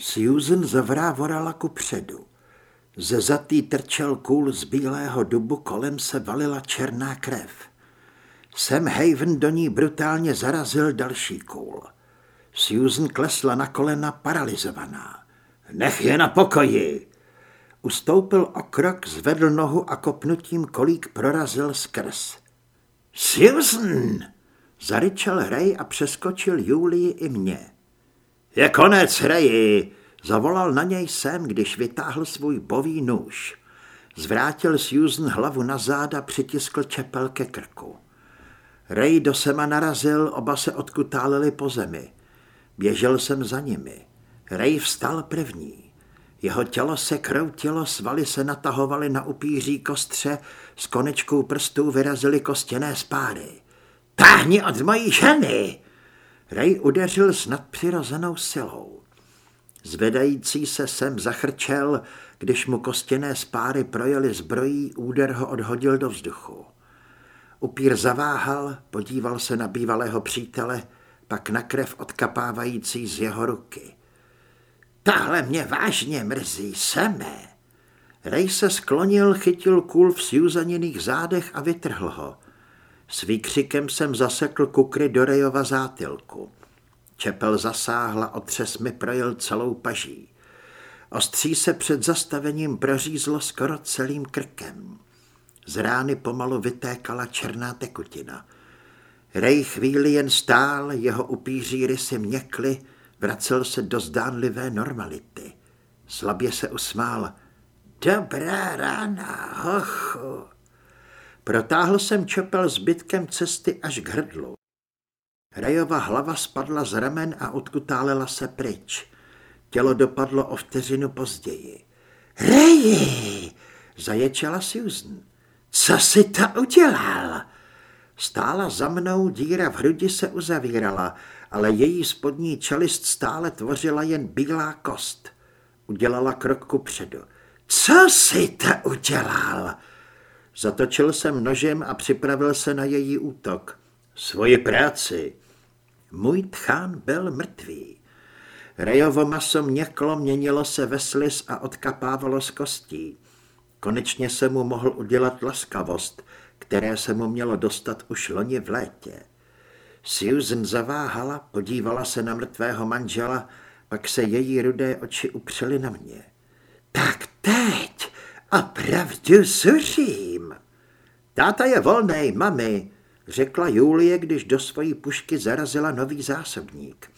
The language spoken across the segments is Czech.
Susan zavrávorala ku předu. Ze zatý trčel kůl z bílého dubu, kolem se valila černá krev. Sam Haven do ní brutálně zarazil další kůl. Susan klesla na kolena paralizovaná. Nech je na pokoji! Ustoupil o krok, zvedl nohu a kopnutím kolík prorazil skrz. Susan! Zaryčel Ray a přeskočil Julii i mě. Je konec, Rayi! Zavolal na něj sem, když vytáhl svůj bový nůž. Zvrátil Susan hlavu na záda, přitiskl čepel ke krku. Ray do sema narazil, oba se odkutáleli po zemi. Běžel jsem za nimi. Ray vstal první. Jeho tělo se kroutilo, svaly se natahovaly na upíří kostře, s konečkou prstů vyrazily kostěné spáry. Táhni od mojí ženy! Ray udeřil s nadpřirozenou silou. Zvedající se sem zachrčel, když mu kostěné spáry projeli zbrojí, úder ho odhodil do vzduchu. Upír zaváhal, podíval se na bývalého přítele, pak na krev odkapávající z jeho ruky. Tahle mě vážně mrzí, seme. Rej se sklonil, chytil kůl v sjuzaniných zádech a vytrhl ho. S výkřikem jsem zasekl kukry do Rejova zátilku. Čepel zasáhla, otřes mi projel celou paží. Ostří se před zastavením prořízlo skoro celým krkem. Z rány pomalu vytékala černá tekutina. Rej chvíli jen stál, jeho upíří rysy měkly, vracel se do zdánlivé normality. Slabě se usmál. Dobrá rána, hochu. Protáhl jsem čepel zbytkem cesty až k hrdlu. Rejova hlava spadla z ramen a odkutálela se pryč. Tělo dopadlo o vteřinu později. Reji! Zaječela Susan. Co si to udělal? Stála za mnou, díra v hrudi se uzavírala, ale její spodní čelist stále tvořila jen bílá kost. Udělala krok ku předu. Co si to udělal? Zatočil jsem nožem a připravil se na její útok. Svoji práci. Můj tchán byl mrtvý. Rejovo maso měklo, měnilo se ve slis a odkapávalo z kostí. Konečně se mu mohl udělat laskavost, které se mu mělo dostat už loni v létě. Susan zaváhala, podívala se na mrtvého manžela, pak se její rudé oči upřely na mě. Tak teď opravdu suřím. Táta je volnej, mami, řekla Julie, když do svojí pušky zarazila nový zásobník.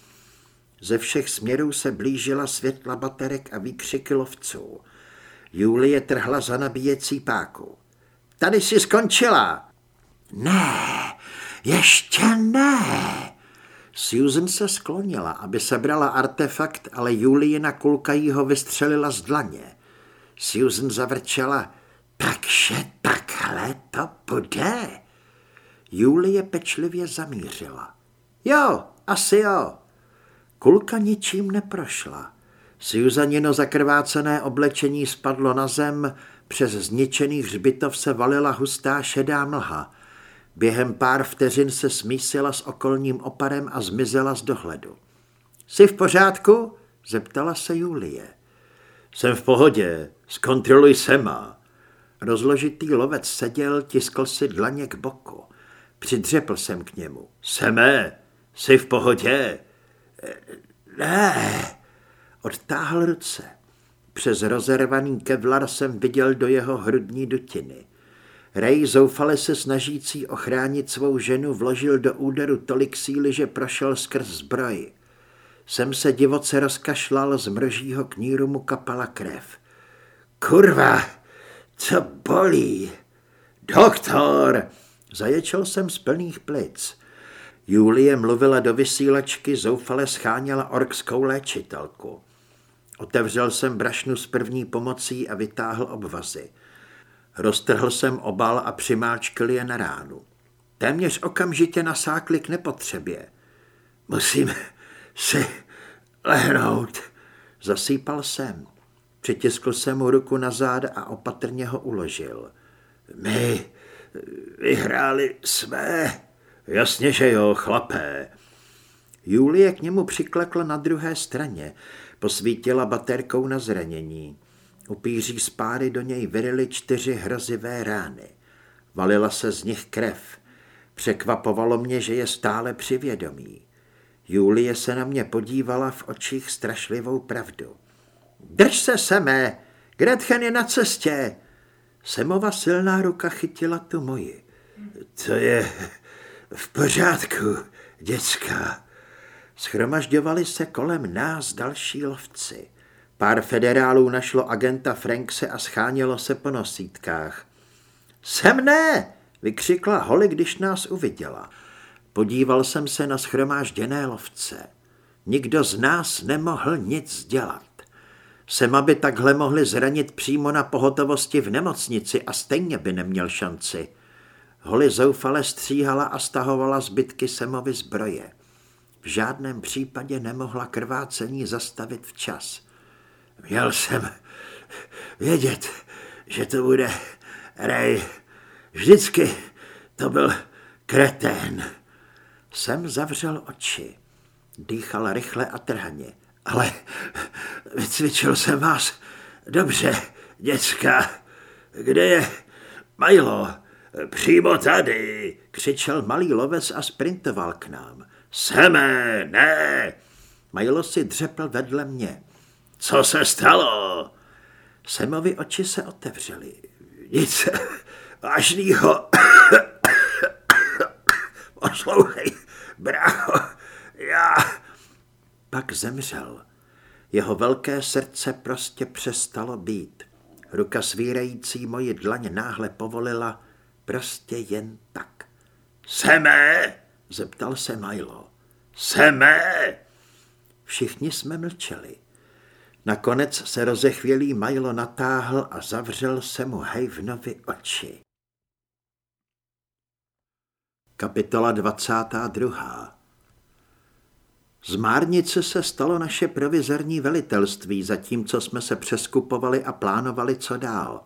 Ze všech směrů se blížila světla baterek a výkřiky lovců. Julie trhla za nabíjecí páku. Tady si skončila. Ne, ještě ne. Susan se sklonila, aby sebrala artefakt, ale Juliina kulka jí ho vystřelila z dlaně. Susan zavrčela, takže takhle to bude. Julie pečlivě zamířila. Jo, asi jo. Kulka ničím neprošla. Susanino zakrvácené oblečení spadlo na zem, přes zničený hřbitov se valila hustá šedá mlha. Během pár vteřin se smísila s okolním oparem a zmizela z dohledu. Jsi v pořádku? zeptala se Julie. Jsem v pohodě, zkontroluj sema. Rozložitý lovec seděl, tiskl si dlaně k boku. Přidřepl jsem k němu. Seme, jsi v pohodě? Ne. Odtáhl ruce. Přes rozervaný kevlar jsem viděl do jeho hrudní dutiny. Rej zoufale se snažící ochránit svou ženu vložil do úderu tolik síly, že prošel skrz zbroj. Jsem se divoce rozkašlal, z mržího kníru mu kapala krev. Kurva, co bolí? Doktor! Zaječel jsem z plných plic. Julie mluvila do vysílačky, zoufale scháněla orkskou léčitelku. Otevřel jsem brašnu s první pomocí a vytáhl obvazy. Roztrhl jsem obal a přimáčkl je na ránu. Téměř okamžitě nasákli k nepotřebě. Musím si lehnout, zasýpal jsem. Přitiskl jsem mu ruku na záda a opatrně ho uložil. My vyhráli jsme. Jasně, že jo, chlapé. Julie k němu přiklekla na druhé straně, posvítila baterkou na zranění. Upíří spáry do něj vyrily čtyři hrozivé rány. Valila se z nich krev. Překvapovalo mě, že je stále při vědomí. Julie se na mě podívala v očích strašlivou pravdu. Drž se, Seme, Gretchen je na cestě. Semova silná ruka chytila tu moji. To je v pořádku, děcka. Schromažďovali se kolem nás další lovci. Pár federálů našlo agenta Frankse a schánilo se po nosítkách. Sem ne, vykřikla Holly, když nás uviděla. Podíval jsem se na schromážděné lovce. Nikdo z nás nemohl nic dělat. Sema by takhle mohli zranit přímo na pohotovosti v nemocnici a stejně by neměl šanci. Holly zoufale stříhala a stahovala zbytky Semovy zbroje. V žádném případě nemohla krvácení zastavit včas. Měl jsem vědět, že to bude Ray. Vždycky to byl kretén. Sem zavřel oči. Dýchal rychle a trhaně. Ale vycvičil jsem vás dobře, děcka. Kde je Milo? Přímo tady, křičel malý lovec a sprintoval k nám. Seme, ne! Milo si dřepl vedle mě. Co se stalo? Semovi oči se otevřely. Nic vážnýho. Poslouchej, brácho, já... Pak zemřel. Jeho velké srdce prostě přestalo být. Ruka svírající moji dlaně náhle povolila prostě jen tak. Seme, zeptal se Milo. Seme! Všichni jsme mlčeli. Nakonec se rozechvělý Milo natáhl a zavřel se mu Hejvnovi oči. Kapitola 22. Z Márnice se stalo naše provizorní velitelství, zatímco jsme se přeskupovali a plánovali, co dál.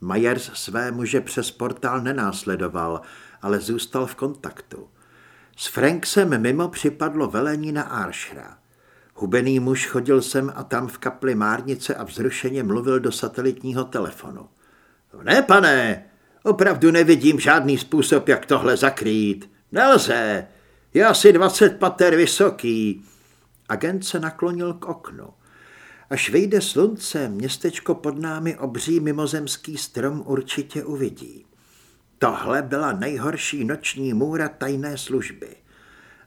Majers své muže přes portál nenásledoval, ale zůstal v kontaktu. S Franksem mimo připadlo velení na Arshra. Hubený muž chodil sem a tam v kapli Márnice a vzrušeně mluvil do satelitního telefonu. Ne, pane, opravdu nevidím žádný způsob, jak tohle zakrýt. Nelze, je asi 20 pater vysoký. Agent se naklonil k oknu. Až vyjde slunce, městečko pod námi obří mimozemský strom určitě uvidí. Tohle byla nejhorší noční můra tajné služby.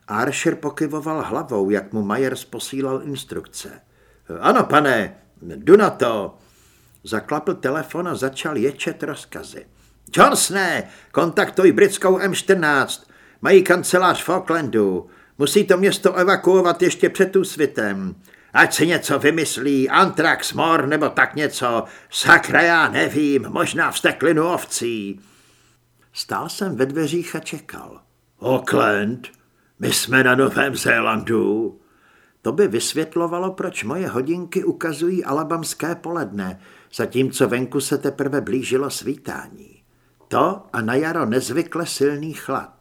Archer pokyvoval hlavou, jak mu Myers posílal instrukce. Ano, pane, jdu na to. Zaklapl telefon a začal ječet rozkazy. Johnsone, kontaktuj britskou M14. Mají kancelář v Aucklandu. Musí to město evakuovat ještě před úsvitem. Ať si něco vymyslí, antrax, mor nebo tak něco. Sakra, já nevím, možná vsteklinu ovcí. Stál jsem ve dveřích a čekal. Auckland? My jsme na Novém Zélandu. To by vysvětlovalo, proč moje hodinky ukazují alabamské poledne, zatímco venku se teprve blížilo svítání. To a na jaro nezvykle silný chlad.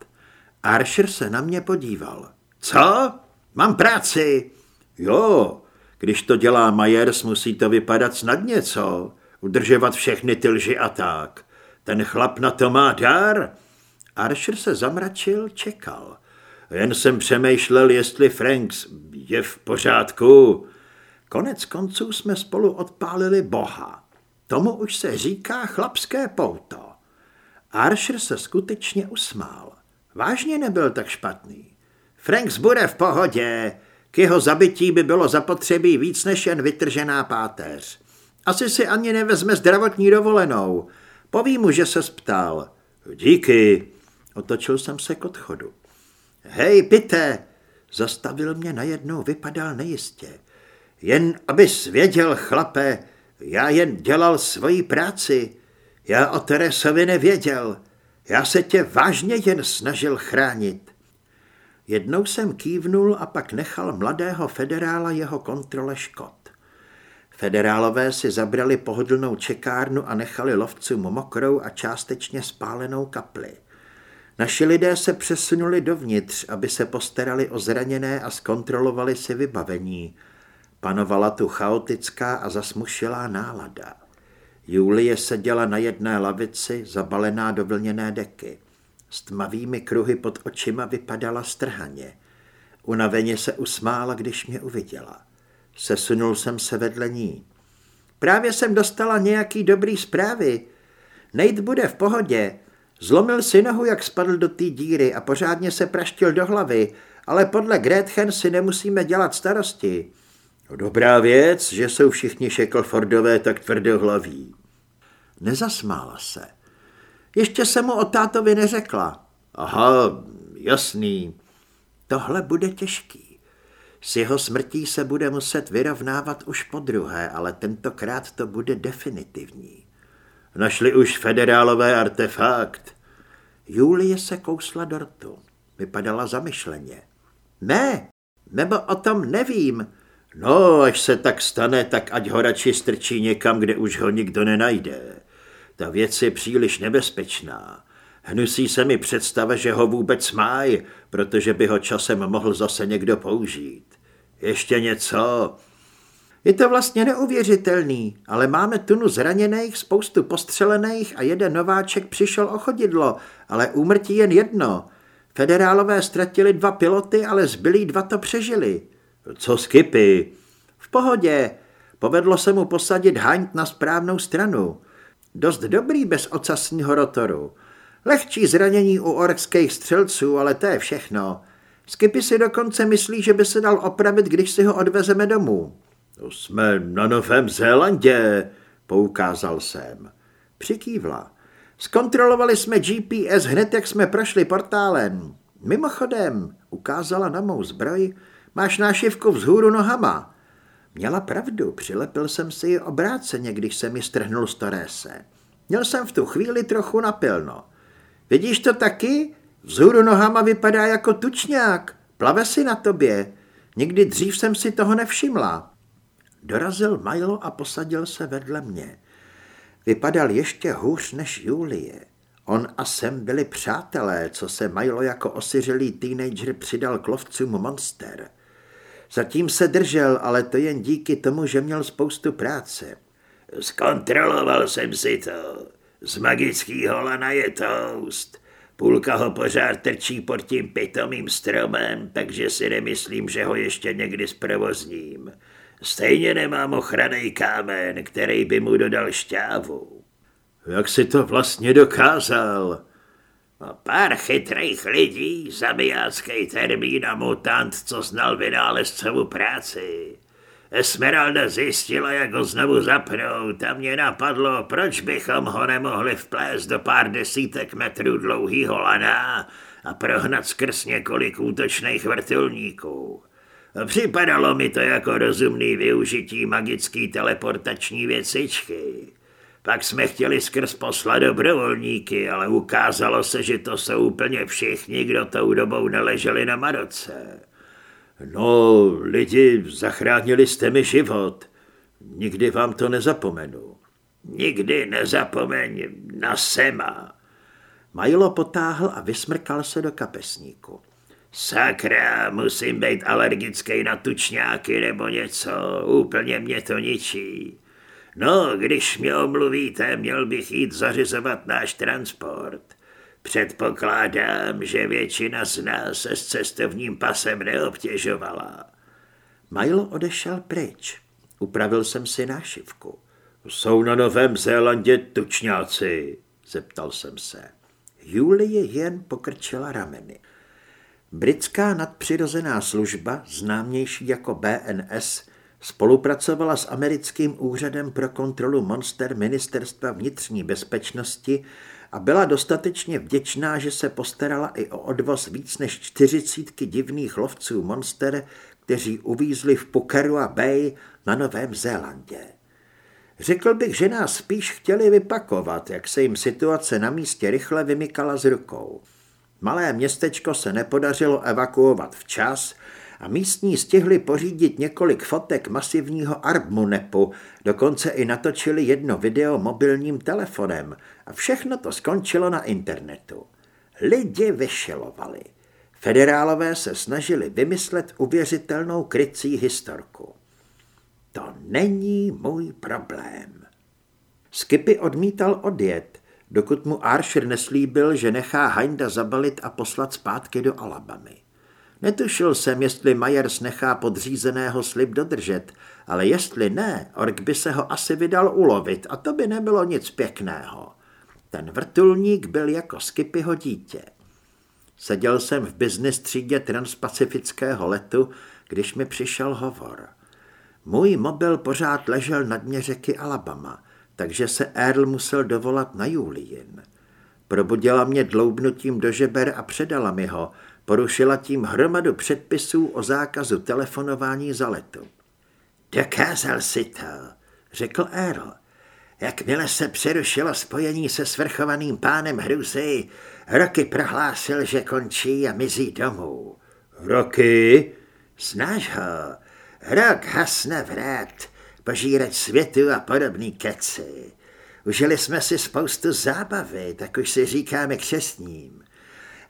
Archer se na mě podíval. Co? Mám práci. Jo, když to dělá Majers, musí to vypadat snad něco. Udržovat všechny ty lži a tak. Ten chlap na to má dar. Archer se zamračil, čekal. Jen jsem přemýšlel, jestli Franks je v pořádku. Konec konců jsme spolu odpálili boha. Tomu už se říká chlapské pouto. Archer se skutečně usmál. Vážně nebyl tak špatný. Franks bude v pohodě. K jeho zabití by bylo zapotřebí víc než jen vytržená páteř. Asi si ani nevezme zdravotní dovolenou. Poví mu, že se sptal. Díky. Otočil jsem se k odchodu. Hej, pite! Zastavil mě najednou, vypadal nejistě. Jen abys věděl, chlape, já jen dělal svoji práci. Já o Teresovi nevěděl. Já se tě vážně jen snažil chránit. Jednou jsem kývnul a pak nechal mladého federála jeho kontrole škod. Federálové si zabrali pohodlnou čekárnu a nechali lovcům mokrou a částečně spálenou kapli. Naši lidé se přesunuli dovnitř, aby se postarali o zraněné a zkontrolovali si vybavení. Panovala tu chaotická a zasmušilá nálada. Julie seděla na jedné lavici, zabalená do vlněné deky. S tmavými kruhy pod očima vypadala strhaně. Unaveně se usmála, když mě uviděla. Sesunul jsem se vedle ní. Právě jsem dostala nějaký dobrý zprávy. Nejt bude v pohodě. Zlomil si nohu, jak spadl do té díry a pořádně se praštil do hlavy, ale podle Gretchen si nemusíme dělat starosti. Dobrá věc, že jsou všichni Shacklefordové tak tvrdohlaví. Nezasmála se. Ještě jsem mu o tátovi neřekla. Aha, jasný. Tohle bude těžký. S jeho smrtí se bude muset vyrovnávat už po druhé, ale tentokrát to bude definitivní. Našli už federálové artefakt. Julie se kousla do rtu. Vypadala zamyšleně. Ne, nebo o tom nevím. No, až se tak stane, tak ať ho radši strčí někam, kde už ho nikdo nenajde. Ta věc je příliš nebezpečná. Hnusí se mi představa, že ho vůbec máj, protože by ho časem mohl zase někdo použít. Ještě něco? Je to vlastně neuvěřitelný, ale máme tunu zraněných, spoustu postřelených a jeden nováček přišel o chodidlo, ale úmrtí jen jedno. Federálové ztratili dva piloty, ale zbylí dva to přežili. Co skipy? V pohodě. Povedlo se mu posadit haňt na správnou stranu. Dost dobrý bez ocasního rotoru. Lehčí zranění u orkských střelců, ale to je všechno. Skipy si dokonce myslí, že by se dal opravit, když si ho odvezeme domů. To jsme na Novém Zélandě, poukázal jsem. Přikývla. Zkontrolovali jsme GPS hned, jak jsme prošli portálem. Mimochodem, ukázala na mou zbroj, máš nášivku vzhůru nohama. Měla pravdu, přilepil jsem si ji obráceně, když se mi strhnul z Torese. Měl jsem v tu chvíli trochu napilno. Vidíš to taky? Vzhůru nohama vypadá jako tučňák. Plave si na tobě. Nikdy dřív jsem si toho nevšimla. Dorazil Milo a posadil se vedle mě. Vypadal ještě hůř než Julie. On a Sem byli přátelé, co se Milo jako osiřelý teenager přidal k lovcům Monster. Zatím se držel, ale to jen díky tomu, že měl spoustu práce. Zkontroloval jsem si to. Z magického lana je toast. Půlka ho pořád trčí pod tím pitomým stromem, takže si nemyslím, že ho ještě někdy zprovozním. Stejně nemám ochranný kámen, který by mu dodal šťávu. Jak si to vlastně dokázal? No, pár chytrých lidí, zabijácký termín a mutant, co znal vynálezcovu práci. Esmeralda zjistila, jak ho znovu zapnout a mě napadlo, proč bychom ho nemohli vplést do pár desítek metrů dlouhýho lana a prohnat skrz několik útočných vrtulníků. Připadalo mi to jako rozumný využití magické teleportační věcičky. Pak jsme chtěli skrz poslat dobrovolníky, ale ukázalo se, že to jsou úplně všichni, kdo tou dobou neleželi na Maroce. No, lidi, zachránili jste mi život. Nikdy vám to nezapomenu. Nikdy nezapomeň na Sema. Majlo potáhl a vysmrkal se do kapesníku. Sakra, musím být alergický na tučňáky nebo něco, úplně mě to ničí. No, když mě omluvíte, měl bych jít zařizovat náš transport. Předpokládám, že většina z nás se s cestovním pasem neobtěžovala. Milo odešel pryč. Upravil jsem si nášivku. Jsou na Novém Zélandě tučňáci, zeptal jsem se. Julie jen pokrčila rameny. Britská nadpřirozená služba, známější jako BNS, spolupracovala s americkým úřadem pro kontrolu monster ministerstva vnitřní bezpečnosti a byla dostatečně vděčná, že se postarala i o odvoz víc než čtyřicítky divných lovců monster, kteří uvízli v Pukeru a Bay na Novém Zélandě. Řekl bych, že nás spíš chtěli vypakovat, jak se jim situace na místě rychle vymykala z rukou. Malé městečko se nepodařilo evakuovat včas a místní stihli pořídit několik fotek masivního Arbmunepu, dokonce i natočili jedno video mobilním telefonem a všechno to skončilo na internetu. Lidi vyšilovali. Federálové se snažili vymyslet uvěřitelnou krycí historku. To není můj problém. Skipy odmítal odjet, dokud mu Archer neslíbil, že nechá Hinda zabalit a poslat zpátky do Alabamy. Netušil jsem, jestli Myers nechá podřízeného slib dodržet, ale jestli ne, Ork by se ho asi vydal ulovit a to by nebylo nic pěkného. Ten vrtulník byl jako Skipyho dítě. Seděl jsem v business třídě transpacifického letu, když mi přišel hovor. Můj mobil pořád ležel na dně řeky Alabama, takže se Earl musel dovolat na Julien. Probudila mě dloubnutím do žeber a předala mi ho, porušila tím hromadu předpisů o zákazu telefonování za letu. Dokázal si to, řekl Earl. Jakmile se přerušilo spojení se svrchovaným pánem Hrusy, Roky prohlásil, že končí a mizí domů. Roky? Znáš ho? Rok hasne vrat, požírat světu a podobný keci. Užili jsme si spoustu zábavy, tak už si říkáme křesním.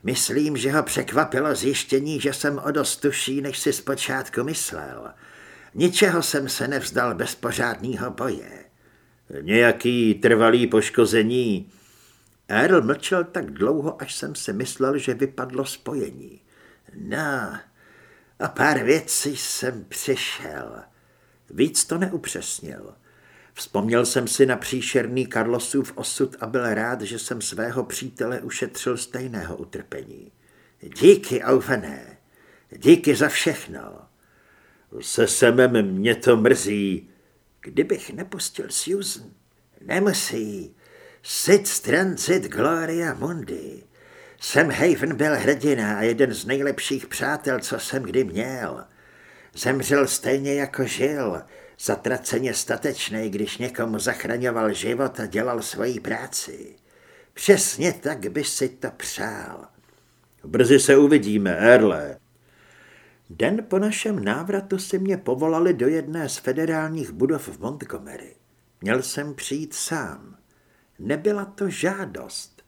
Myslím, že ho překvapilo zjištění, že jsem o dost tuší, než si zpočátku myslel. Ničeho jsem se nevzdal bez pořádného boje. Nějaký trvalý poškození? Earl mlčel tak dlouho, až jsem si myslel, že vypadlo spojení. No, a pár věcí jsem přišel. Víc to neupřesnil. Vzpomněl jsem si na příšerný Karlosův osud a byl rád, že jsem svého přítele ušetřil stejného utrpení. Díky, Auvené. Díky za všechno. Se semem mě to mrzí. Kdybych nepustil Susan, nemusí. Sit strancit gloria mundi. Sam Haven byl hrdina a jeden z nejlepších přátel, co jsem kdy měl. Zemřel stejně jako žil, zatraceně statečný, když někomu zachraňoval život a dělal svoji práci. Přesně tak by si to přál. Brzy se uvidíme, Erle. Den po našem návratu si mě povolali do jedné z federálních budov v Montgomery. Měl jsem přijít sám. Nebyla to žádost.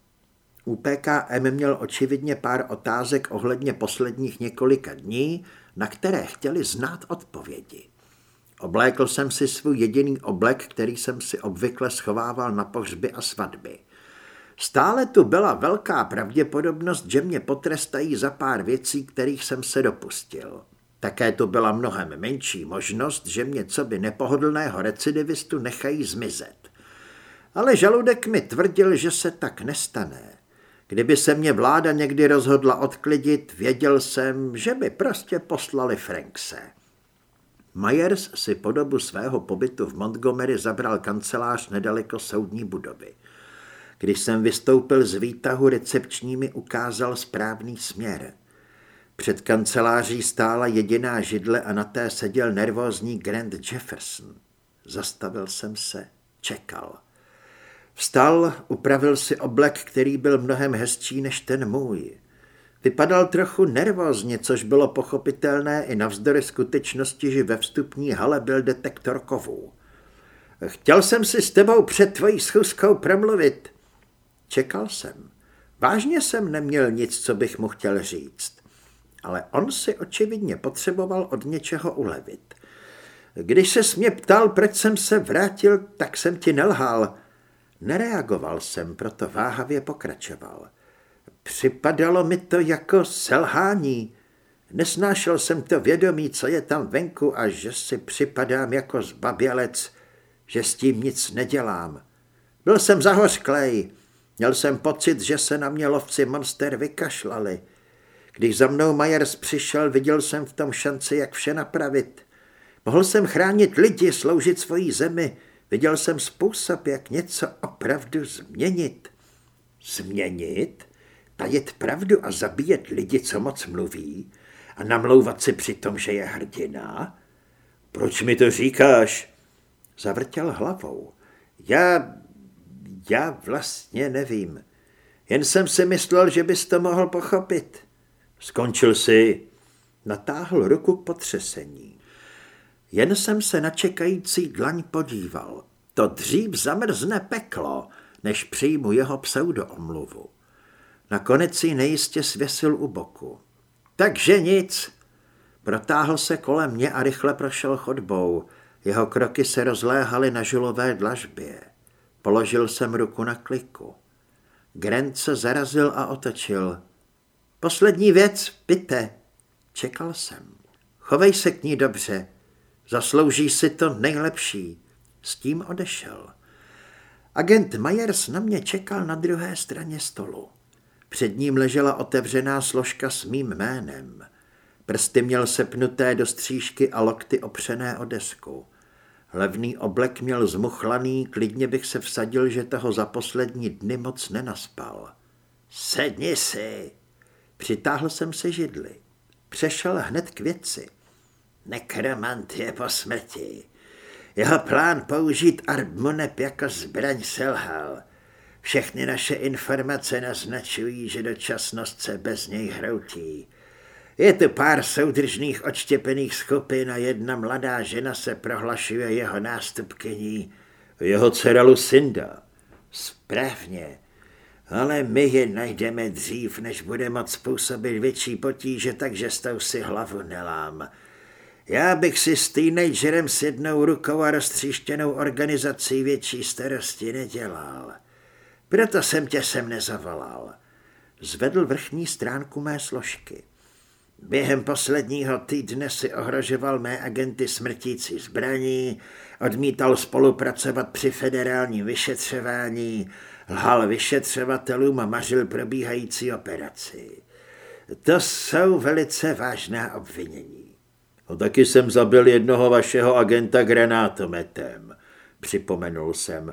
U PKM měl očividně pár otázek ohledně posledních několika dní, na které chtěli znát odpovědi. Oblékl jsem si svůj jediný oblek, který jsem si obvykle schovával na pohřby a svatby. Stále tu byla velká pravděpodobnost, že mě potrestají za pár věcí, kterých jsem se dopustil. Také tu byla mnohem menší možnost, že mě co by nepohodlného recidivistu nechají zmizet. Ale žaludek mi tvrdil, že se tak nestane. Kdyby se mě vláda někdy rozhodla odklidit, věděl jsem, že by prostě poslali Frankse. Myers si po dobu svého pobytu v Montgomery zabral kancelář nedaleko soudní budovy. Když jsem vystoupil z výtahu, recepční mi ukázal správný směr. Před kanceláří stála jediná židle a na té seděl nervózní Grant Jefferson. Zastavil jsem se, čekal. Vstal, upravil si oblek, který byl mnohem hezčí než ten můj. Vypadal trochu nervózně, což bylo pochopitelné i navzdory skutečnosti, že ve vstupní hale byl detektor kovů. Chtěl jsem si s tebou před tvojí schůzkou promluvit. Čekal jsem. Vážně jsem neměl nic, co bych mu chtěl říct. Ale on si očividně potřeboval od něčeho ulevit. Když se mě ptal, proč jsem se vrátil, tak jsem ti nelhal. Nereagoval jsem, proto váhavě pokračoval. Připadalo mi to jako selhání. Nesnášel jsem to vědomí, co je tam venku a že si připadám jako zbabělec, že s tím nic nedělám. Byl jsem zahořklej. Měl jsem pocit, že se na mě lovci monster vykašlali. Když za mnou Majers přišel, viděl jsem v tom šanci, jak vše napravit. Mohl jsem chránit lidi, sloužit svojí zemi, Viděl jsem způsob, jak něco opravdu změnit. Změnit? Tajet pravdu a zabíjet lidi, co moc mluví? A namlouvat si při tom, že je hrdina? Proč mi to říkáš? Zavrtěl hlavou. Já, já vlastně nevím. Jen jsem si myslel, že bys to mohl pochopit. Skončil jsi? Natáhl ruku k potřesení. Jen jsem se na čekající dlaň podíval. To dřív zamrzne peklo, než přijmu jeho pseudoomluvu. Nakonec si nejistě svěsil u boku. Takže nic. Protáhl se kolem mě a rychle prošel chodbou. Jeho kroky se rozléhaly na žulové dlažbě. Položil jsem ruku na kliku. Grant se zarazil a otočil. Poslední věc, pite. Čekal jsem. Chovej se k ní dobře. Zaslouží si to nejlepší. S tím odešel. Agent Myers na mě čekal na druhé straně stolu. Před ním ležela otevřená složka s mým jménem. Prsty měl sepnuté do střížky a lokty opřené o desku. Levný oblek měl zmuchlaný, klidně bych se vsadil, že toho za poslední dny moc nenaspal. Sedni si! Přitáhl jsem se židli. Přešel hned k věci. Nekromant je po smrti. Jeho plán použít Arbmonep jako zbraň selhal. Všechny naše informace naznačují, že dočasnost se bez něj hroutí. Je tu pár soudržných odštěpených skupin a jedna mladá žena se prohlašuje jeho nástupkyní. Jeho dcera Lucinda. Správně. Ale my je najdeme dřív, než bude moc způsobit větší potíže, takže s tou si hlavu nelám. Já bych si s teenagerem s jednou rukou a roztříštěnou organizací větší starosti nedělal. Proto jsem tě sem nezavolal. Zvedl vrchní stránku mé složky. Během posledního týdne si ohrožoval mé agenty smrtící zbraní, odmítal spolupracovat při federálním vyšetřování, lhal vyšetřovatelům a mařil probíhající operaci. To jsou velice vážná obvinění. No taky jsem zabil jednoho vašeho agenta granátometem, připomenul jsem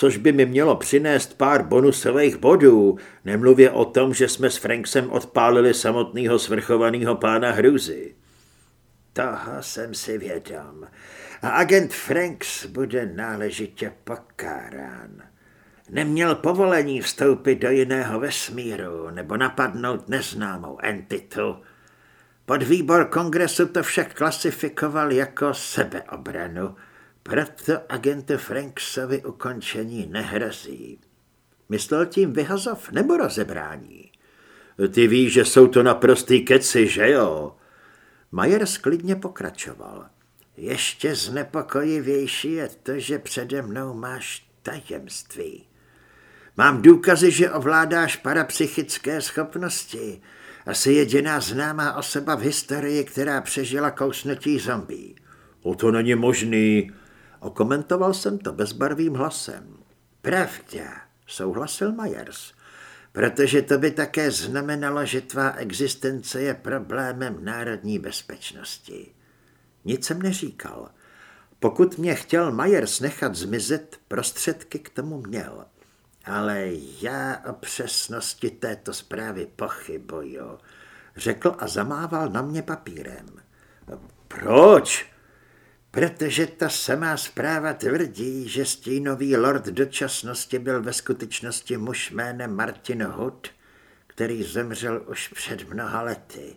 což by mi mělo přinést pár bonusových bodů, nemluvě o tom, že jsme s Franksem odpálili samotného svrchovaného pána Hruzy. Toho jsem si vědom. A agent Franks bude náležitě pokárán. Neměl povolení vstoupit do jiného vesmíru nebo napadnout neznámou entitu. Podvýbor kongresu to však klasifikoval jako sebeobranu – proto agentu Franksovi ukončení nehrozí. Myslel tím vyhazov nebo rozebrání? Ty víš, že jsou to naprostý keci, že jo? Majer sklidně pokračoval. Ještě znepokojivější je to, že přede mnou máš tajemství. Mám důkazy, že ovládáš parapsychické schopnosti. Asi jediná známá osoba v historii, která přežila kousnutí zombí. O to není možný, Okomentoval jsem to bezbarvým hlasem. Pravda, souhlasil Myers, protože to by také znamenalo, že tvá existence je problémem národní bezpečnosti. Nic jsem neříkal. Pokud mě chtěl Myers nechat zmizet, prostředky k tomu měl. Ale já o přesnosti této zprávy pochybuju, řekl a zamával na mě papírem. Proč? Protože ta samá zpráva tvrdí, že stínový lord dočasnosti byl ve skutečnosti muž jménem Martin Hood, který zemřel už před mnoha lety.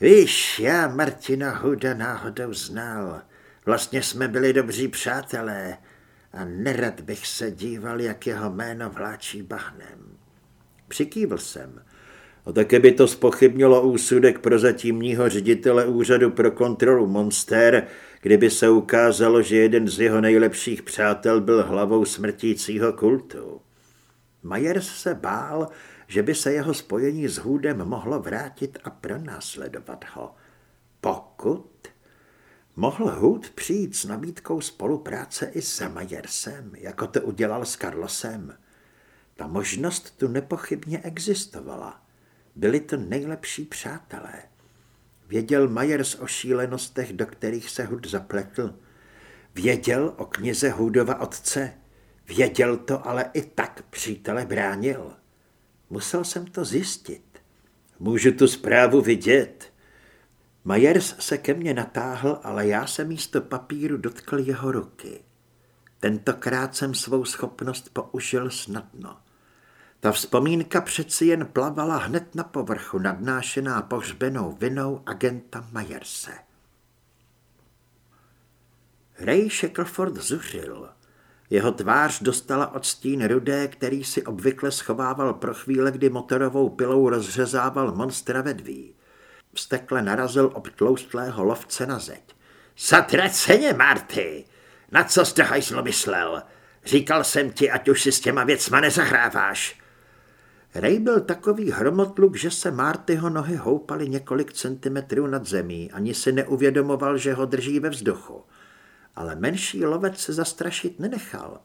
Víš, já Martina Huda náhodou znal. Vlastně jsme byli dobří přátelé a nerad bych se díval, jak jeho jméno vláčí bahnem. Přikývl jsem. A také by to spochybnilo úsudek prozatímního ředitele úřadu pro kontrolu Monster, kdyby se ukázalo, že jeden z jeho nejlepších přátel byl hlavou smrtícího kultu. Myers se bál, že by se jeho spojení s Hůdem mohlo vrátit a pronásledovat ho. Pokud mohl Hůd přijít s nabídkou spolupráce i s Majersem, jako to udělal s Carlosem. Ta možnost tu nepochybně existovala. Byli to nejlepší přátelé. Věděl Myers o šílenostech, do kterých se Hud zapletl. Věděl o kněze Hudova otce. Věděl to, ale i tak přítele bránil. Musel jsem to zjistit. Můžu tu zprávu vidět. Myers se ke mně natáhl, ale já se místo papíru dotkl jeho ruky. Tentokrát jsem svou schopnost použil snadno. Ta vzpomínka přeci jen plavala hned na povrchu, nadnášená pohřbenou vinou agenta Majerse. Ray Shackleford zuřil. Jeho tvář dostala odstín rudé, který si obvykle schovával pro chvíle, kdy motorovou pilou rozřezával monstra vedví. Vstekle narazil ob tloustlého lovce na zeď. Zatraceně, Marty! Na co jste hajzlo myslel? Říkal jsem ti, ať už si s těma věcma nezahráváš. Ray byl takový hromotluk, že se Martyho nohy houpaly několik centimetrů nad zemí, ani si neuvědomoval, že ho drží ve vzduchu. Ale menší lovec se zastrašit nenechal.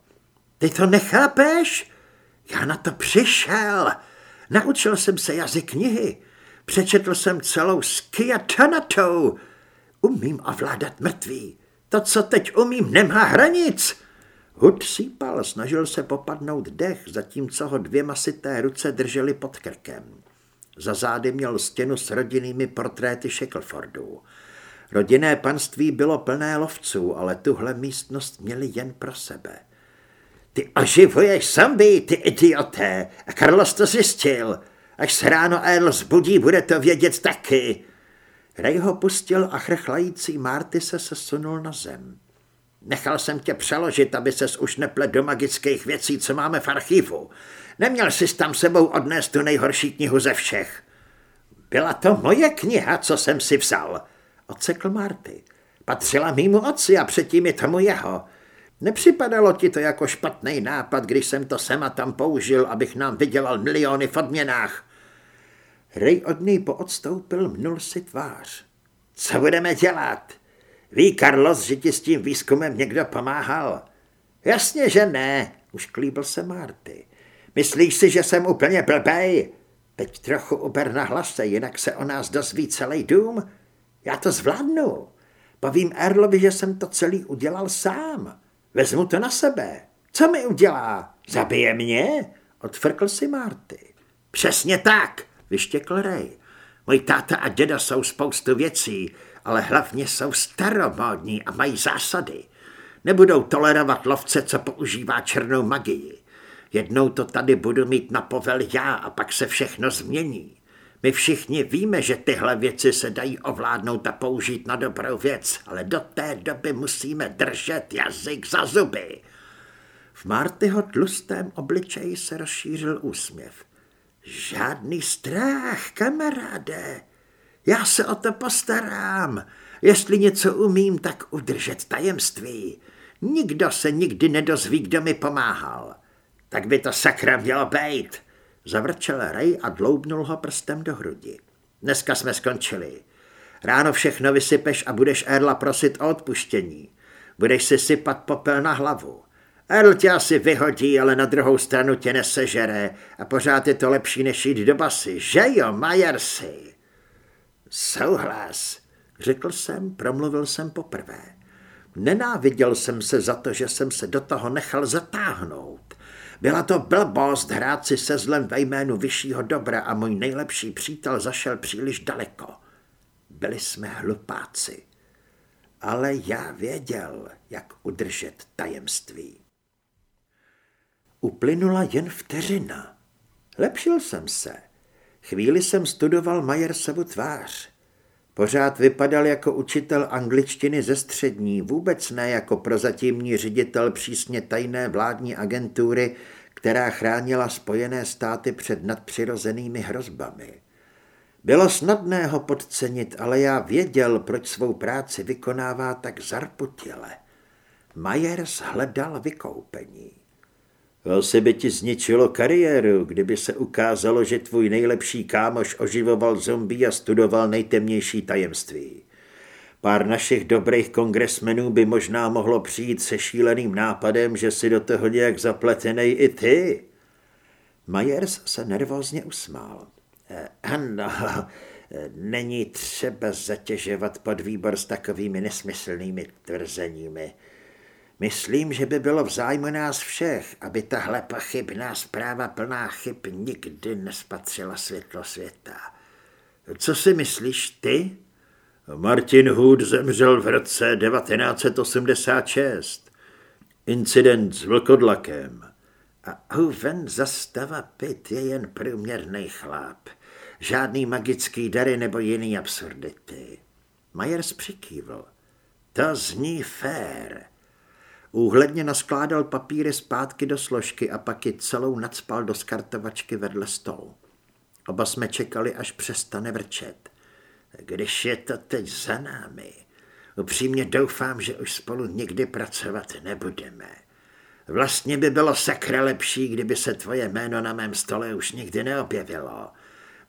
Ty to nechápeš? Já na to přišel. Naučil jsem se jazyk knihy. Přečetl jsem celou Skiatanatou. Umím ovládat mrtvý. To, co teď umím, nemá hranic. Hud sípal, snažil se popadnout dech, zatímco ho dvě masité ruce držely pod krkem. Za zády měl stěnu s rodinnými portréty Shacklefordů. Rodinné panství bylo plné lovců, ale tuhle místnost měli jen pro sebe. Ty oživuješ zombie, ty idioté, a Carlos to zjistil. Až se ráno El zbudí, bude to vědět taky. Ray ho pustil a chrchlající Marty se sesunul na zem. Nechal jsem tě přeložit, aby ses už neplet do magických věcí, co máme v archivu. Neměl jsi tam sebou odnést tu nejhorší knihu ze všech. Byla to moje kniha, co jsem si vzal, odsekl Marty. Patřila mýmu otci a předtím je tomu jeho. Nepřipadalo ti to jako špatný nápad, když jsem to sem a tam použil, abych nám vydělal miliony v odměnách? Ray od něj poodstoupil, mnul si tvář. Co budeme dělat? Ví, Carlos, že ti s tím výzkumem někdo pomáhal? Jasně, že ne, už klíbil se Marty. Myslíš si, že jsem úplně blbej? Teď trochu uber na hlase, jinak se o nás dozví celý dům. Já to zvládnu. Povím Erlovi, že jsem to celý udělal sám. Vezmu to na sebe. Co mi udělá? Zabije mě? Odfrkl si Marty. Přesně tak, vyštěkl Ray. Můj táta a děda jsou spoustu věcí, ale hlavně jsou staromódní a mají zásady. Nebudou tolerovat lovce, co používá černou magii. Jednou to tady budu mít na povel já a pak se všechno změní. My všichni víme, že tyhle věci se dají ovládnout a použít na dobrou věc, ale do té doby musíme držet jazyk za zuby. V Martyho tlustém obličeji se rozšířil úsměv. Žádný strach, kamaráde. Já se o to postarám. Jestli něco umím, tak udržet tajemství. Nikdo se nikdy nedozví, kdo mi pomáhal. Tak by to sakra mělo být. Zavrčel Ray a dloubnul ho prstem do hrudi. Dneska jsme skončili. Ráno všechno vysypeš a budeš Erla prosit o odpuštění. Budeš si sypat popel na hlavu. Erl tě asi vyhodí, ale na druhou stranu tě nesežere a pořád je to lepší, než jít do basy. Že jo, Majersi? Souhlas, řekl jsem, promluvil jsem poprvé. Nenáviděl jsem se za to, že jsem se do toho nechal zatáhnout. Byla to blbost hrát si se zlem ve jménu vyššího dobra a můj nejlepší přítel zašel příliš daleko. Byli jsme hlupáci. Ale já věděl, jak udržet tajemství. Uplynula jen vteřina. Lepšil jsem se. Chvíli jsem studoval Majersovu tvář. Pořád vypadal jako učitel angličtiny ze střední, vůbec ne jako prozatímní ředitel přísně tajné vládní agentury, která chránila Spojené státy před nadpřirozenými hrozbami. Bylo snadné ho podcenit, ale já věděl, proč svou práci vykonává tak zarputile. Myers hledal vykoupení. Asi by ti zničilo kariéru, kdyby se ukázalo, že tvůj nejlepší kámoš oživoval zombie a studoval nejtemnější tajemství. Pár našich dobrých kongresmenů by možná mohlo přijít se šíleným nápadem, že si do toho nějak zapletený i ty. Myers se nervózně usmál. Eh, ano, není třeba zatěžovat podvýbor s takovými nesmyslnými tvrzeními. Myslím, že by bylo v zájmu nás všech, aby tahle pochybná zpráva plná chyb nikdy nespatřila světlo světa. Co si myslíš ty? Martin Hood zemřel v roce 1986. Incident s vlkodlakem. A Owen zastava Pitt je jen průměrný chlap. Žádný magický dary nebo jiný absurdity. Myers přikývl. To zní fér. Úhledně naskládal papíry zpátky do složky a pak ji celou nadspal do skartovačky vedle stolu. Oba jsme čekali, až přestane vrčet. Když je to teď za námi, upřímně doufám, že už spolu nikdy pracovat nebudeme. Vlastně by bylo sakra lepší, kdyby se tvoje jméno na mém stole už nikdy neobjevilo.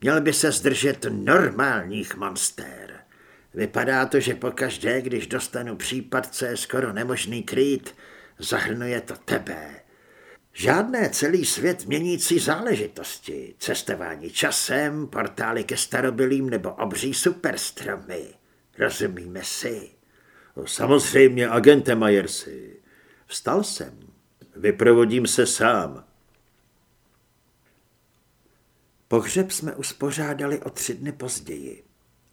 Měl by se zdržet normálních monster. Vypadá to, že pokaždé, když dostanu případ, co je skoro nemožný krýt, zahrnuje to tebe. Žádné celý svět měnící záležitosti, cestování časem, portály ke starobylým nebo obří superstromy. Rozumíme si? Samozřejmě, agente Majersi. Vstal jsem. Vyprovodím se sám. Pohřeb jsme uspořádali o tři dny později.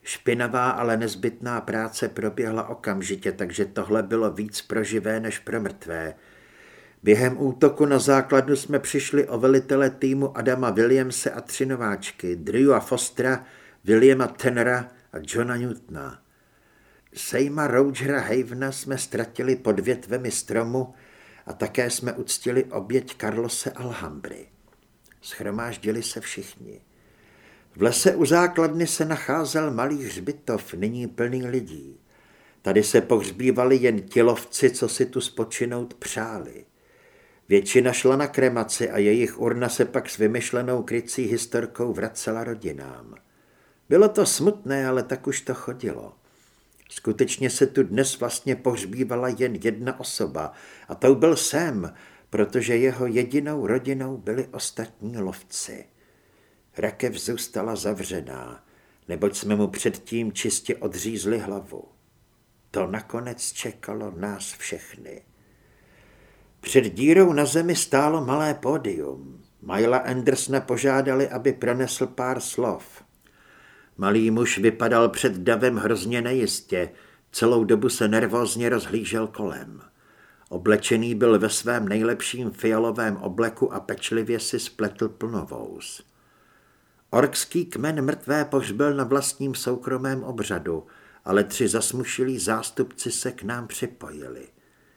Špinavá, ale nezbytná práce proběhla okamžitě, takže tohle bylo víc pro živé než pro mrtvé. Během útoku na základnu jsme přišli o velitele týmu Adama Williamse a tři nováčky, Drewa Fostera, Williama Tenera a Johna Newtona. Sejma Rogera Havena jsme ztratili pod větvemi stromu a také jsme uctili oběť Carlose Alhambry. Schromáždili se všichni. V lese u základny se nacházel malý hřbitov, nyní plný lidí. Tady se pohřbívali jen tělovci, co si tu spočinout přáli. Většina šla na kremaci a jejich urna se pak s vymyšlenou krycí historkou vracela rodinám. Bylo to smutné, ale tak už to chodilo. Skutečně se tu dnes vlastně pohřbívala jen jedna osoba a to byl Sam, protože jeho jedinou rodinou byli ostatní lovci. Rakev zůstala zavřená, neboť jsme mu předtím čistě odřízli hlavu. To nakonec čekalo nás všechny. Před dírou na zemi stálo malé pódium. Majla Andersna požádali, aby pronesl pár slov. Malý muž vypadal před davem hrozně nejistě, celou dobu se nervózně rozhlížel kolem. Oblečený byl ve svém nejlepším fialovém obleku a pečlivě si spletl plnovous. Orkský kmen mrtvé pohřbil na vlastním soukromém obřadu, ale tři zasmušilí zástupci se k nám připojili.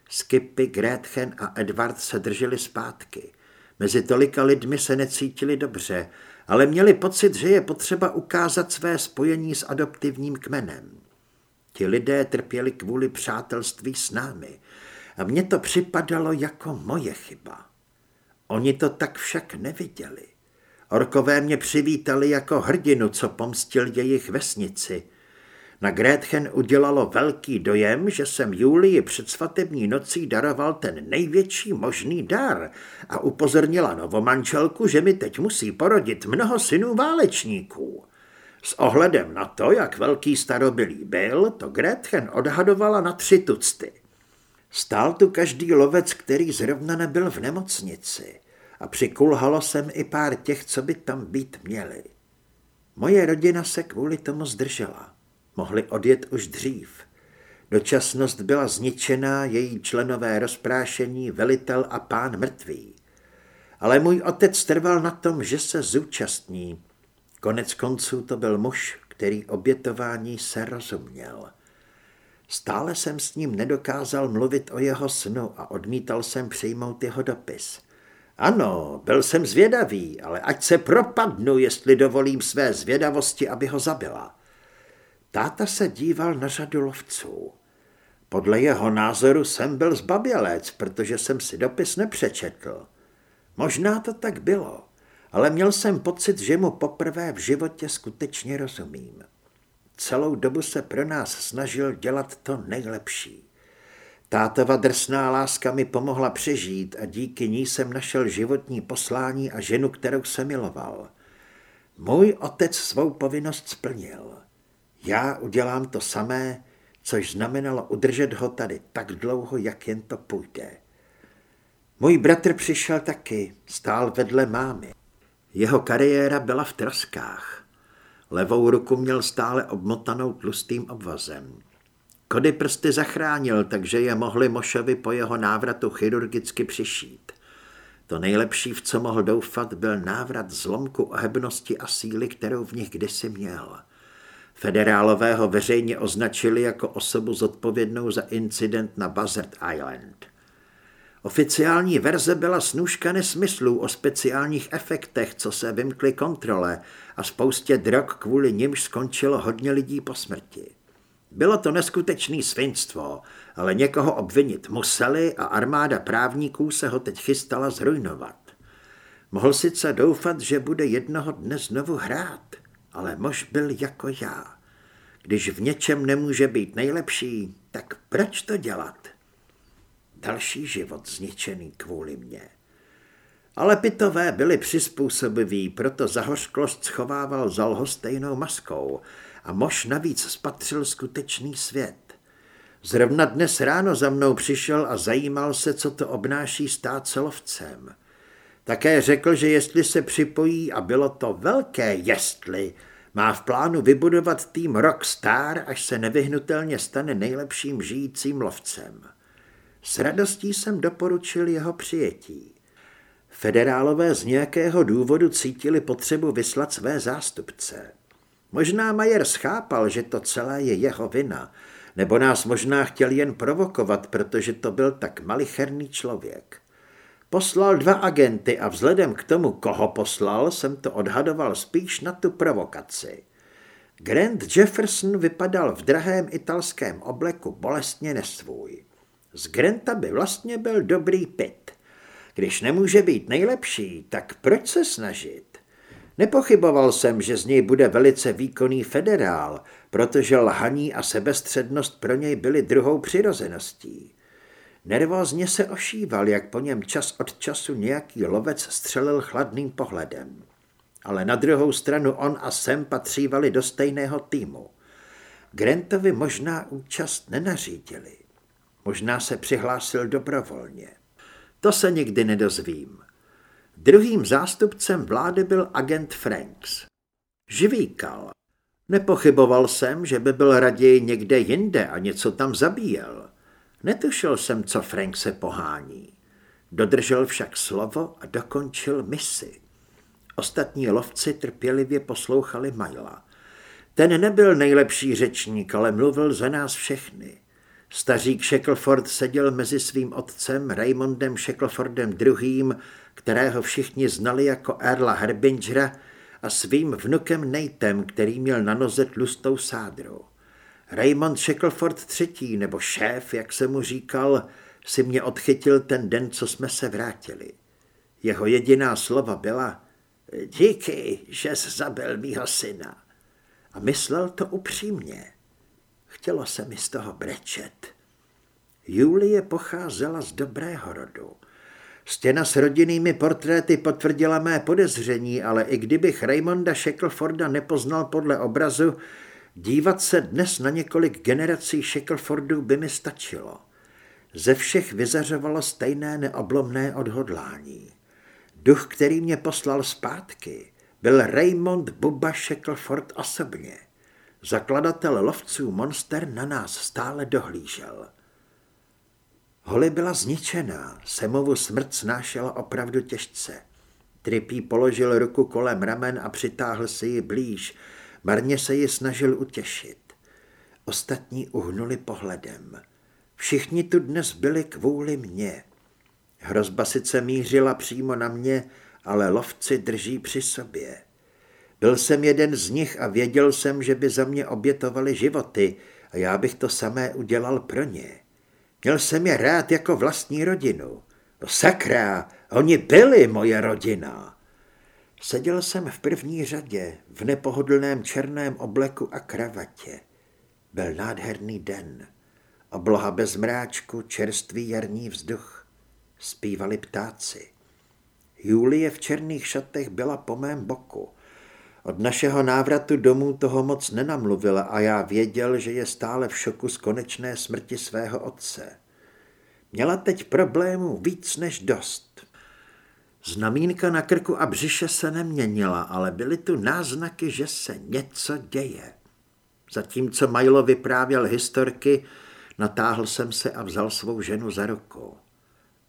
Skipy, Gretchen a Edward se drželi zpátky. Mezi tolika lidmi se necítili dobře, ale měli pocit, že je potřeba ukázat své spojení s adoptivním kmenem. Ti lidé trpěli kvůli přátelství s námi a mně to připadalo jako moje chyba. Oni to tak však neviděli. Orkové mě přivítali jako hrdinu, co pomstil jejich vesnici. Na Gretchen udělalo velký dojem, že jsem Julii před svatební nocí daroval ten největší možný dar a upozornila novomančelku, že mi teď musí porodit mnoho synů válečníků. S ohledem na to, jak velký starobylý byl, to Gretchen odhadovala na tři tucty. Stál tu každý lovec, který zrovna nebyl v nemocnici a přikulhalo sem i pár těch, co by tam být měli. Moje rodina se kvůli tomu zdržela. Mohli odjet už dřív. Dočasnost byla zničená, její členové rozprášení, velitel a pán mrtvý. Ale můj otec trval na tom, že se zúčastní. Konec konců to byl muž, který obětování se rozuměl. Stále jsem s ním nedokázal mluvit o jeho snu a odmítal jsem přijmout jeho dopis. Ano, byl jsem zvědavý, ale ať se propadnu, jestli dovolím své zvědavosti, aby ho zabila. Táta se díval na řadu lovců. Podle jeho názoru jsem byl zbabělec, protože jsem si dopis nepřečetl. Možná to tak bylo, ale měl jsem pocit, že mu poprvé v životě skutečně rozumím. Celou dobu se pro nás snažil dělat to nejlepší. Tátova drsná láska mi pomohla přežít a díky ní jsem našel životní poslání a ženu, kterou se miloval. Můj otec svou povinnost splnil. Já udělám to samé, což znamenalo udržet ho tady tak dlouho, jak jen to půjde. Můj bratr přišel taky, stál vedle mámy. Jeho kariéra byla v troskách. Levou ruku měl stále obmotanou tlustým obvazem. Kody prsty zachránil, takže je mohli Mošovi po jeho návratu chirurgicky přišít. To nejlepší, v co mohl doufat, byl návrat zlomku ohebnosti a síly, kterou v nich kdysi měl. Federálové ho veřejně označili jako osobu zodpovědnou za incident na Buzzard Island. Oficiální verze byla snůžka nesmyslů o speciálních efektech, co se vymkly kontrole a spoustě drog, kvůli nimž skončilo hodně lidí po smrti. Bylo to neskutečné svinstvo, ale někoho obvinit museli a armáda právníků se ho teď chystala zrujnovat. Mohl sice doufat, že bude jednoho dne znovu hrát, ale mož byl jako já. Když v něčem nemůže být nejlepší, tak proč to dělat? Další život zničený kvůli mně. Ale pitové byli přizpůsobiví, proto zahořklost schovával za lhostejnou maskou a mož navíc spatřil skutečný svět. Zrovna dnes ráno za mnou přišel a zajímal se, co to obnáší stát se lovcem. Také řekl, že jestli se připojí, a bylo to velké jestli, má v plánu vybudovat tým Rockstar, až se nevyhnutelně stane nejlepším žijícím lovcem. S radostí jsem doporučil jeho přijetí. Federálové z nějakého důvodu cítili potřebu vyslat své zástupce. Možná Majer schápal, že to celé je jeho vina, nebo nás možná chtěl jen provokovat, protože to byl tak malicherný člověk. Poslal dva agenty a vzhledem k tomu, koho poslal, jsem to odhadoval spíš na tu provokaci. Grant Jefferson vypadal v drahém italském obleku bolestně nesvůj. Z Granta by vlastně byl dobrý pit. Když nemůže být nejlepší, tak proč se snažit? Nepochyboval jsem, že z něj bude velice výkonný federál, protože lhaní a sebestřednost pro něj byly druhou přirozeností. Nervózně se ošíval, jak po něm čas od času nějaký lovec střelil chladným pohledem. Ale na druhou stranu on a Sem patřívali do stejného týmu. Grantovi možná účast nenařídili. Možná se přihlásil dobrovolně. To se nikdy nedozvím. Druhým zástupcem vlády byl agent Franks. Živíkal. Nepochyboval jsem, že by byl raději někde jinde a něco tam zabíjel. Netušil jsem, co Frank se pohání. Dodržel však slovo a dokončil misi. Ostatní lovci trpělivě poslouchali Majla. Ten nebyl nejlepší řečník, ale mluvil za nás všechny. Stařík Shackleford seděl mezi svým otcem Raymondem Shacklefordem II., kterého všichni znali jako Erla Herbingera, a svým vnukem Natem, který měl na noze tlustou sádru. Raymond Shackleford III., nebo šéf, jak se mu říkal, si mě odchytil ten den, co jsme se vrátili. Jeho jediná slova byla díky, že jsi zabil mýho syna. A myslel to upřímně. Chtělo se mi z toho brečet. Julie pocházela z dobrého rodu. Stěna s rodinnými portréty potvrdila mé podezření, ale i kdybych Raymonda Shackleforda nepoznal podle obrazu, dívat se dnes na několik generací Shacklefordů by mi stačilo. Ze všech vyzařovalo stejné neoblomné odhodlání. Duch, který mě poslal zpátky, byl Raymond Bubba Shackleford osobně. Zakladatel lovců Monster na nás stále dohlížel. Holly byla zničená, Semovu smrt snášela opravdu těžce. Tripí položil ruku kolem ramen a přitáhl si ji blíž. Marně se ji snažil utěšit. Ostatní uhnuli pohledem. Všichni tu dnes byli kvůli mně. Hrozba sice mířila přímo na mě, ale lovci drží při sobě. Byl jsem jeden z nich a věděl jsem, že by za mě obětovali životy a já bych to samé udělal pro ně. Měl jsem je rád jako vlastní rodinu. No sakra, oni byli moje rodina. Seděl jsem v první řadě, v nepohodlném černém obleku a kravatě. Byl nádherný den. Obloha bez mráčku, čerstvý jarní vzduch. Spívali ptáci. Julie v černých šatech byla po mém boku. Od našeho návratu domů toho moc nenamluvila a já věděl, že je stále v šoku z konečné smrti svého otce. Měla teď problémů víc než dost. Znamínka na krku a břiše se neměnila, ale byly tu náznaky, že se něco děje. Zatímco Majlo vyprávěl historky, natáhl jsem se a vzal svou ženu za ruku.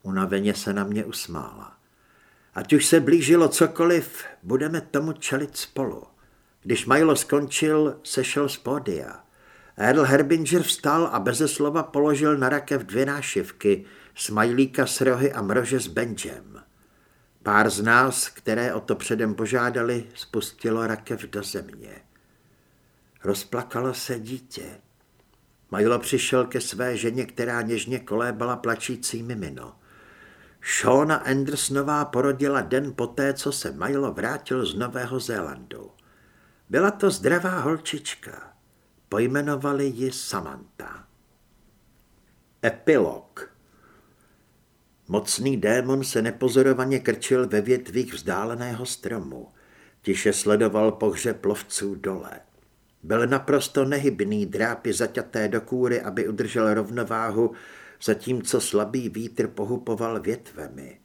Unaveně se na mě usmála. Ať už se blížilo cokoliv, budeme tomu čelit spolu. Když Milo skončil, sešel z pódia. Earl Herbinger vstal a beze slova položil na rakev dvě nášivky, Smajlíka s rohy a mrože s benčem. Pár z nás, které o to předem požádali, spustilo rakev do země. Rozplakalo se dítě. Majlo přišel ke své ženě, která něžně kolébala plačící mimino. Shona Andersonová porodila den poté, co se Milo vrátil z Nového Zélandu. Byla to zdravá holčička. Pojmenovali ji Samantha. Epilog Mocný démon se nepozorovaně krčil ve větvích vzdáleného stromu. Tiše sledoval pohřeb lovců dole. Byl naprosto nehybný, drápy zaťaté do kůry, aby udržel rovnováhu, zatímco slabý vítr pohupoval větvemi.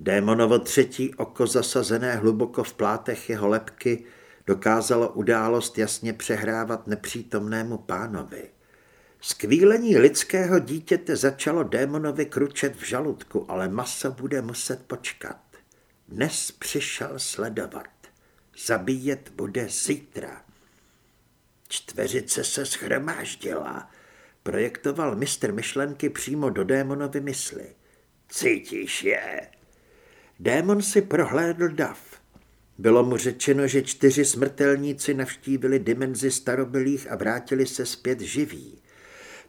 Démonovo třetí oko zasazené hluboko v plátech jeho lepky dokázalo událost jasně přehrávat nepřítomnému pánovi. Skvílení lidského dítěte začalo démonovi kručet v žaludku, ale maso bude muset počkat. Dnes přišel sledovat. Zabíjet bude zítra. Čtveřice se schromáždila. Projektoval mistr myšlenky přímo do démonovy mysli. Cítíš je? Démon si prohlédl dav. Bylo mu řečeno, že čtyři smrtelníci navštívili dimenzi starobylých a vrátili se zpět živí.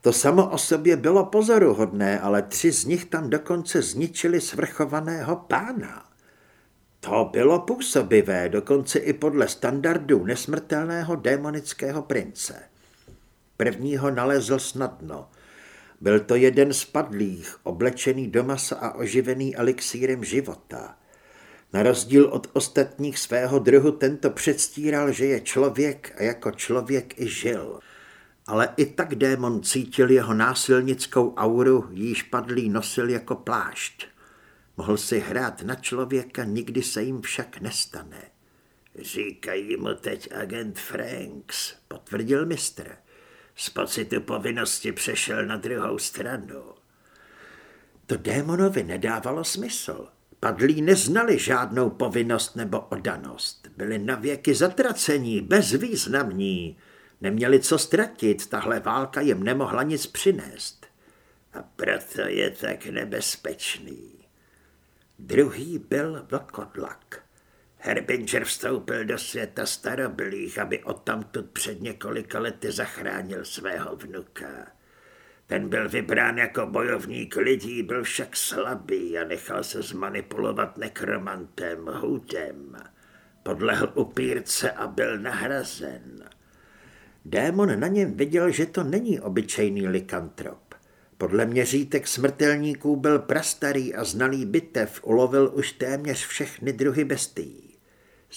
To samo o sobě bylo pozoruhodné, ale tři z nich tam dokonce zničili svrchovaného pána. To bylo působivé, dokonce i podle standardů nesmrtelného démonického prince. Prvního nalezl snadno. Byl to jeden z padlých, oblečený do masa a oživený elixírem života. Na rozdíl od ostatních svého druhu tento předstíral, že je člověk a jako člověk i žil – ale i tak démon cítil jeho násilnickou auru, jíž padlý nosil jako plášť. Mohl si hrát na člověka, nikdy se jim však nestane. Říkají mu teď agent Franks, potvrdil mistr. Z pocitu povinnosti přešel na druhou stranu. To démonovi nedávalo smysl. Padlí neznali žádnou povinnost nebo odanost. Byli navěky zatracení, bezvýznamní. Neměli co ztratit, tahle válka jim nemohla nic přinést. A proto je tak nebezpečný. Druhý byl vlkodlak. Herbinger vstoupil do světa starobylých, aby odtamtud před několika lety zachránil svého vnuka. Ten byl vybrán jako bojovník lidí, byl však slabý a nechal se zmanipulovat nekromantem, hůtem. Podlehl upírce a byl nahrazen. Démon na něm viděl, že to není obyčejný likantrop. Podle měřítek smrtelníků byl prastarý a znalý bitev, ulovil už téměř všechny druhy bestií.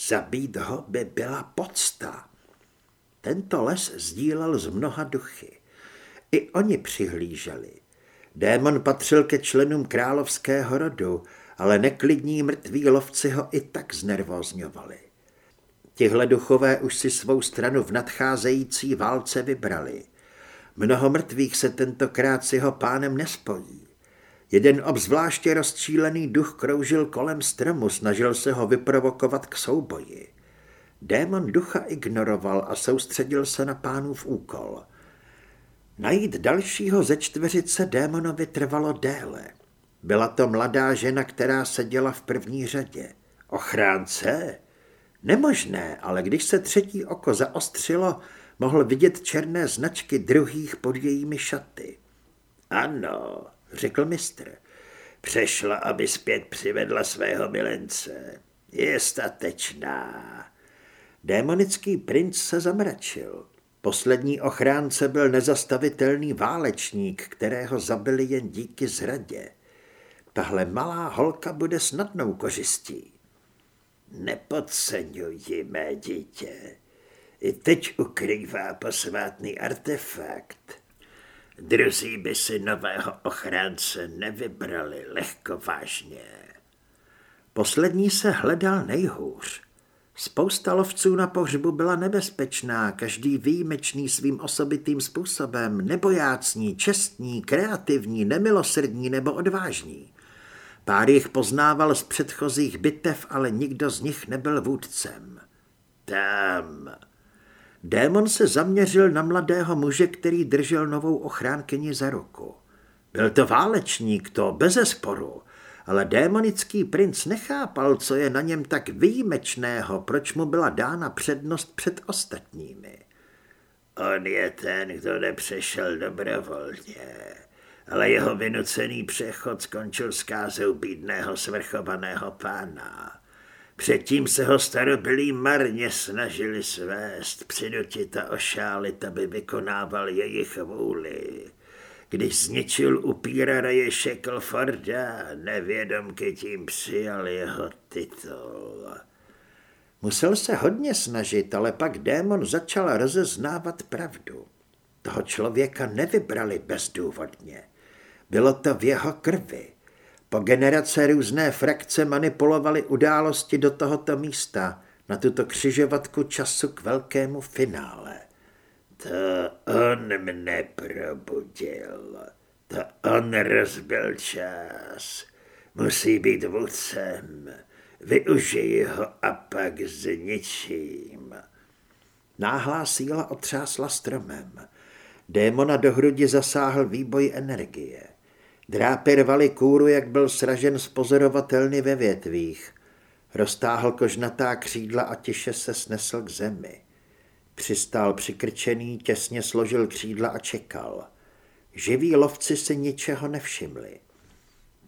Zabít ho by byla podsta. Tento les sdílel z mnoha duchy. I oni přihlíželi. Démon patřil ke členům královského rodu, ale neklidní mrtví lovci ho i tak znervozňovali. Tihle duchové už si svou stranu v nadcházející válce vybrali. Mnoho mrtvých se tentokrát s jeho pánem nespojí. Jeden obzvláště rozčílený duch kroužil kolem stromu, snažil se ho vyprovokovat k souboji. Démon ducha ignoroval a soustředil se na pánův úkol. Najít dalšího ze čtveřice démonovi trvalo déle. Byla to mladá žena, která seděla v první řadě. Ochránce? Nemožné, ale když se třetí oko zaostřilo, mohl vidět černé značky druhých pod jejími šaty. Ano, řekl mistr. Přešla, aby zpět přivedla svého milence. Je statečná. Démonický princ se zamračil. Poslední ochránce byl nezastavitelný válečník, kterého zabili jen díky zradě. Tahle malá holka bude snadnou kořistí. Nepodceňuji mé dítě. I teď ukrývá posvátný artefakt. Druzí by si nového ochránce nevybrali lehko vážně. Poslední se hledal nejhůř. Spousta lovců na pohřbu byla nebezpečná, každý výjimečný svým osobitým způsobem, nebojácní, čestní, kreativní, nemilosrdní nebo odvážní. Pár jich poznával z předchozích bitev, ale nikdo z nich nebyl vůdcem. Tam. Démon se zaměřil na mladého muže, který držel novou ochránkyni za ruku. Byl to válečník, to beze sporu, ale démonický princ nechápal, co je na něm tak výjimečného, proč mu byla dána přednost před ostatními. On je ten, kdo nepřešel dobrovolně, ale jeho vynucený přechod skončil zkázou bídného svrchovaného pána. Předtím se ho starobilí marně snažili svést, přinutit a ošálit, aby vykonával jejich vůli. Když zničil upíra raje Shackelforda, nevědomky tím přijal jeho titul. Musel se hodně snažit, ale pak démon začal rozeznávat pravdu. Toho člověka nevybrali bezdůvodně. Bylo to v jeho krvi. Po generace různé frakce manipulovali události do tohoto místa, na tuto křižovatku času k velkému finále. To on mne probudil, to on rozbil čas. Musí být vůdcem, využiji ho a pak zničím. Náhlá síla otřásla stromem. Démona do hrudi zasáhl výboj energie. Drápy rvali kůru, jak byl sražen z pozorovatelny ve větvích. Roztáhl kožnatá křídla a tiše se snesl k zemi. Přistál přikrčený, těsně složil křídla a čekal. Živí lovci si ničeho nevšimli.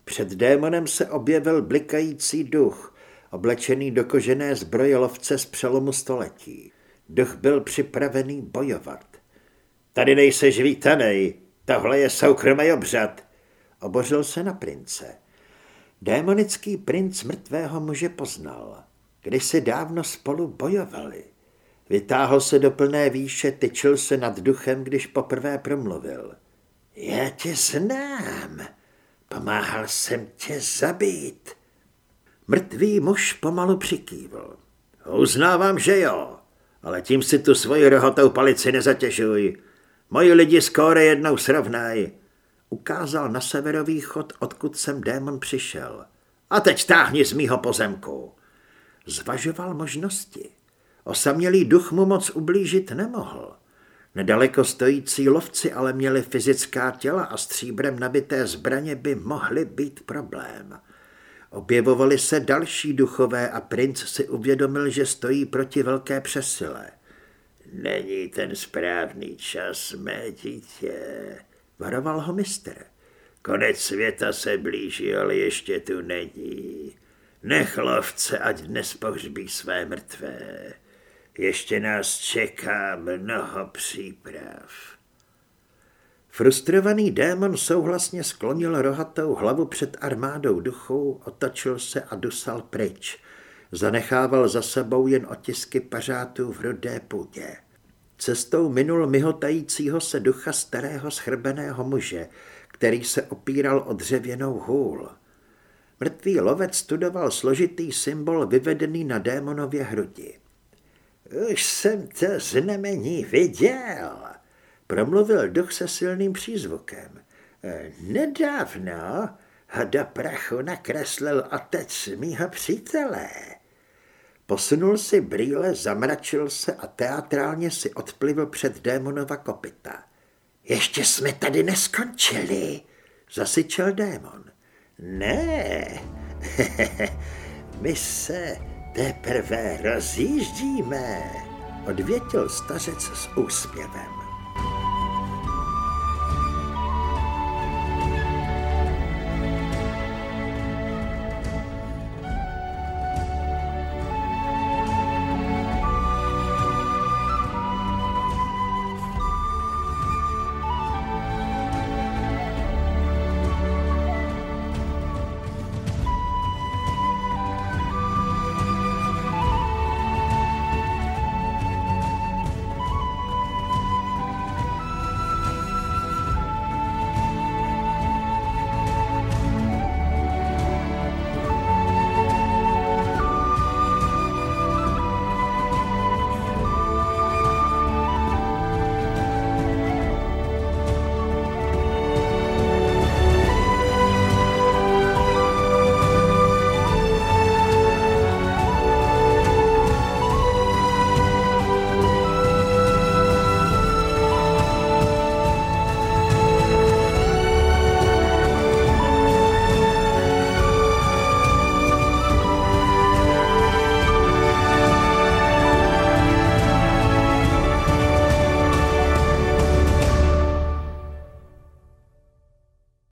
Před démonem se objevil blikající duch, oblečený do kožené zbroje lovce z přelomu století. Duch byl připravený bojovat. Tady nejseš vítanej, tohle je soukromý obřad, Obořil se na prince. Démonický princ mrtvého muže poznal. Když si dávno spolu bojovali. Vytáhl se do plné výše, tyčil se nad duchem, když poprvé promluvil. Já tě znám. Pomáhal jsem tě zabít. Mrtvý muž pomalu přikývl. Uznávám, že jo, ale tím si tu svoji rohotou palici nezatěžuj. Moji lidi skóre jednou srovnají. Ukázal na severovýchod, odkud sem démon přišel. A teď táhni z mýho pozemku. Zvažoval možnosti. Osamělý duch mu moc ublížit nemohl. Nedaleko stojící lovci ale měli fyzická těla a stříbrem nabité zbraně by mohly být problém. Objevovaly se další duchové a princ si uvědomil, že stojí proti velké přesile. Není ten správný čas, mé dítě, Varoval ho mistr. Konec světa se blíží, ale ještě tu není. Nech lovce, ať dnes pohřbí své mrtvé. Ještě nás čeká mnoho příprav. Frustrovaný démon souhlasně sklonil rohatou hlavu před armádou duchů, otočil se a dusal pryč. Zanechával za sebou jen otisky pařátů v rudé půdě. Cestou minul mihotajícího se ducha starého schrbeného muže, který se opíral o dřevěnou hůl. Mrtvý lovec studoval složitý symbol vyvedený na démonově hrudi. Už jsem to znamení viděl, promluvil duch se silným přízvukem. Nedávno ho do prachu nakreslil otec mýho přítele. Posunul si brýle, zamračil se a teatrálně si odplivl před démonova kopita. Ještě jsme tady neskončili, zasyčel démon. Ne, my se teprve rozjíždíme, odvětil stařec s úsměvem.